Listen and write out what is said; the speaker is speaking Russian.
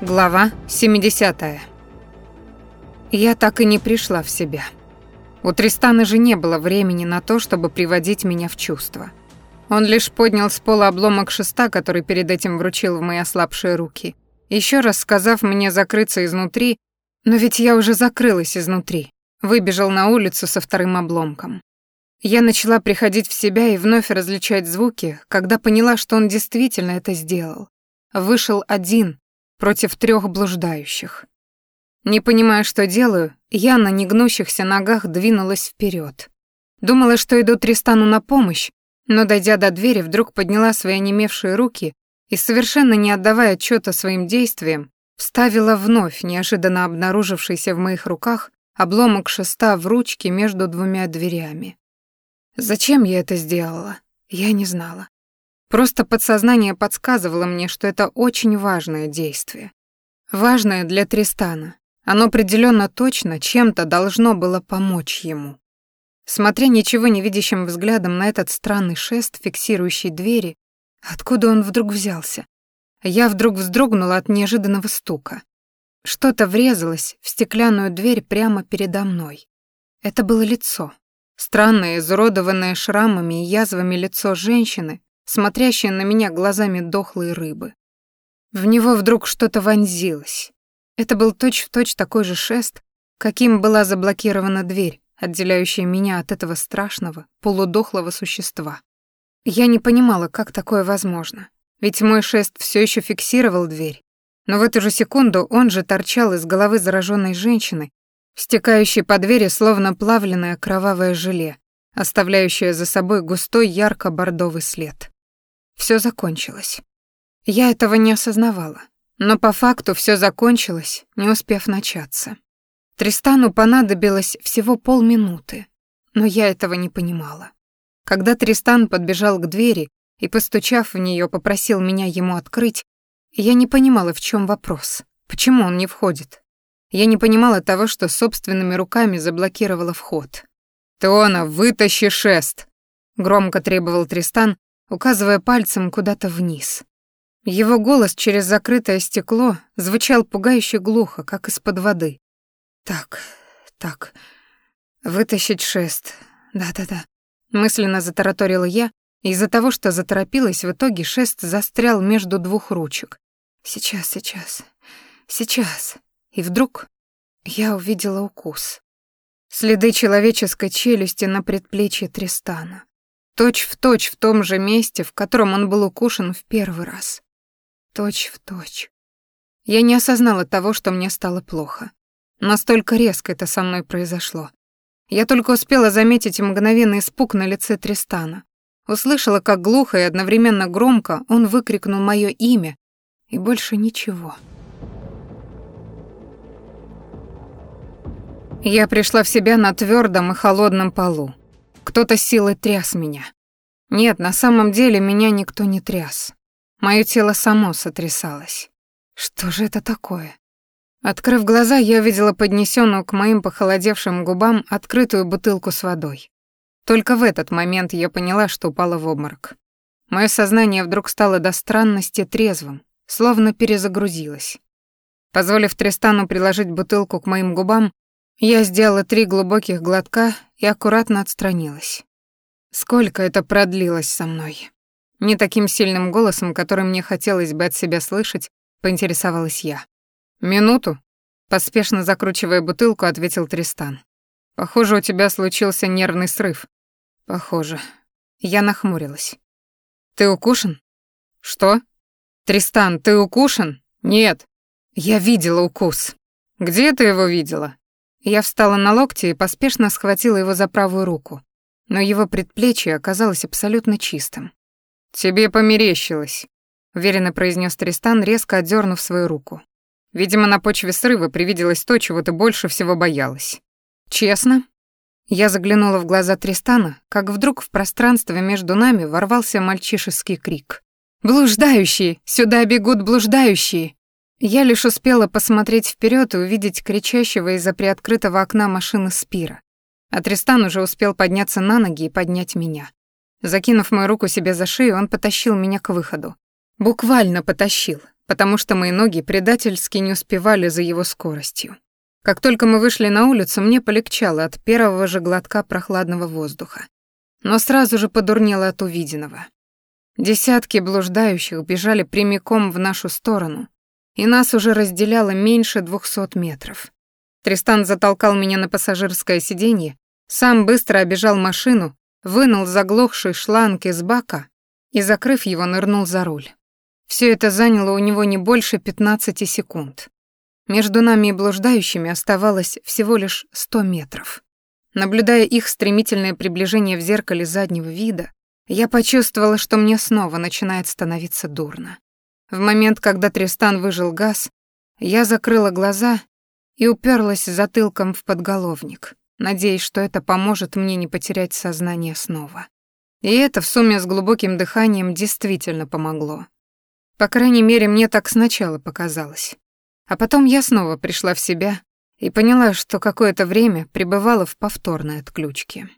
Глава 70. Я так и не пришла в себя. У Тристана же не было времени на то, чтобы приводить меня в чувство. Он лишь поднял с пола обломок шеста, который перед этим вручил в мои ослабшие руки, еще раз сказав мне закрыться изнутри, но ведь я уже закрылась изнутри, выбежал на улицу со вторым обломком. Я начала приходить в себя и вновь различать звуки, когда поняла, что он действительно это сделал. Вышел один, против трех блуждающих. Не понимая, что делаю, я на негнущихся ногах двинулась вперед. Думала, что иду Тристану на помощь, но, дойдя до двери, вдруг подняла свои онемевшие руки и, совершенно не отдавая отчета своим действиям, вставила вновь неожиданно обнаружившийся в моих руках обломок шеста в ручке между двумя дверями. Зачем я это сделала? Я не знала. Просто подсознание подсказывало мне, что это очень важное действие. Важное для Тристана. Оно определенно точно чем-то должно было помочь ему. Смотря ничего не видящим взглядом на этот странный шест, фиксирующий двери, откуда он вдруг взялся? Я вдруг вздрогнула от неожиданного стука. Что-то врезалось в стеклянную дверь прямо передо мной. Это было лицо. Странное, изуродованное шрамами и язвами лицо женщины, смотрящая на меня глазами дохлой рыбы. В него вдруг что-то вонзилось. Это был точь-в-точь точь такой же шест, каким была заблокирована дверь, отделяющая меня от этого страшного, полудохлого существа. Я не понимала, как такое возможно, ведь мой шест все еще фиксировал дверь, но в эту же секунду он же торчал из головы зараженной женщины, стекающей по двери словно плавленное кровавое желе, оставляющее за собой густой ярко-бордовый след. Все закончилось. Я этого не осознавала, но по факту все закончилось, не успев начаться. Тристану понадобилось всего полминуты, но я этого не понимала. Когда Тристан подбежал к двери и, постучав в нее, попросил меня ему открыть, я не понимала, в чем вопрос, почему он не входит. Я не понимала того, что собственными руками заблокировала вход. «Теона, вытащи шест!» — громко требовал Тристан, указывая пальцем куда-то вниз. Его голос через закрытое стекло звучал пугающе глухо, как из-под воды. «Так, так, вытащить шест, да-да-да», — мысленно затараторила я, и из-за того, что заторопилась, в итоге шест застрял между двух ручек. «Сейчас, сейчас, сейчас». И вдруг я увидела укус. Следы человеческой челюсти на предплечье Тристана. Точь в точь в том же месте, в котором он был укушен в первый раз. Точь в точь. Я не осознала того, что мне стало плохо. Настолько резко это со мной произошло. Я только успела заметить мгновенный испуг на лице Тристана. Услышала, как глухо и одновременно громко он выкрикнул мое имя, и больше ничего. Я пришла в себя на твердом и холодном полу. Кто-то силой тряс меня. Нет, на самом деле меня никто не тряс. Моё тело само сотрясалось. Что же это такое? Открыв глаза, я увидела поднесенную к моим похолодевшим губам открытую бутылку с водой. Только в этот момент я поняла, что упала в обморок. Моё сознание вдруг стало до странности трезвым, словно перезагрузилось. Позволив Тристану приложить бутылку к моим губам, я сделала три глубоких глотка и аккуратно отстранилась. Сколько это продлилось со мной? Не таким сильным голосом, который мне хотелось бы от себя слышать, поинтересовалась я. «Минуту?» Поспешно закручивая бутылку, ответил Тристан. «Похоже, у тебя случился нервный срыв». «Похоже». Я нахмурилась. «Ты укушен?» «Что?» «Тристан, ты укушен?» «Нет». «Я видела укус». «Где ты его видела?» Я встала на локти и поспешно схватила его за правую руку, но его предплечье оказалось абсолютно чистым. «Тебе померещилось», — уверенно произнес Тристан, резко отдернув свою руку. «Видимо, на почве срыва привиделось то, чего ты больше всего боялась». «Честно?» Я заглянула в глаза Тристана, как вдруг в пространстве между нами ворвался мальчишеский крик. «Блуждающие! Сюда бегут блуждающие!» Я лишь успела посмотреть вперед и увидеть кричащего из-за приоткрытого окна машины Спира. А Тристан уже успел подняться на ноги и поднять меня. Закинув мою руку себе за шею, он потащил меня к выходу. Буквально потащил. потому что мои ноги предательски не успевали за его скоростью. Как только мы вышли на улицу, мне полегчало от первого же глотка прохладного воздуха. Но сразу же подурнело от увиденного. Десятки блуждающих бежали прямиком в нашу сторону, и нас уже разделяло меньше двухсот метров. Тристан затолкал меня на пассажирское сиденье, сам быстро обежал машину, вынул заглохший шланг из бака и, закрыв его, нырнул за руль. Все это заняло у него не больше 15 секунд. Между нами и блуждающими оставалось всего лишь 100 метров. Наблюдая их стремительное приближение в зеркале заднего вида, я почувствовала, что мне снова начинает становиться дурно. В момент, когда Тристан выжил газ, я закрыла глаза и уперлась затылком в подголовник, надеясь, что это поможет мне не потерять сознание снова. И это в сумме с глубоким дыханием действительно помогло. По крайней мере, мне так сначала показалось. А потом я снова пришла в себя и поняла, что какое-то время пребывала в повторной отключке.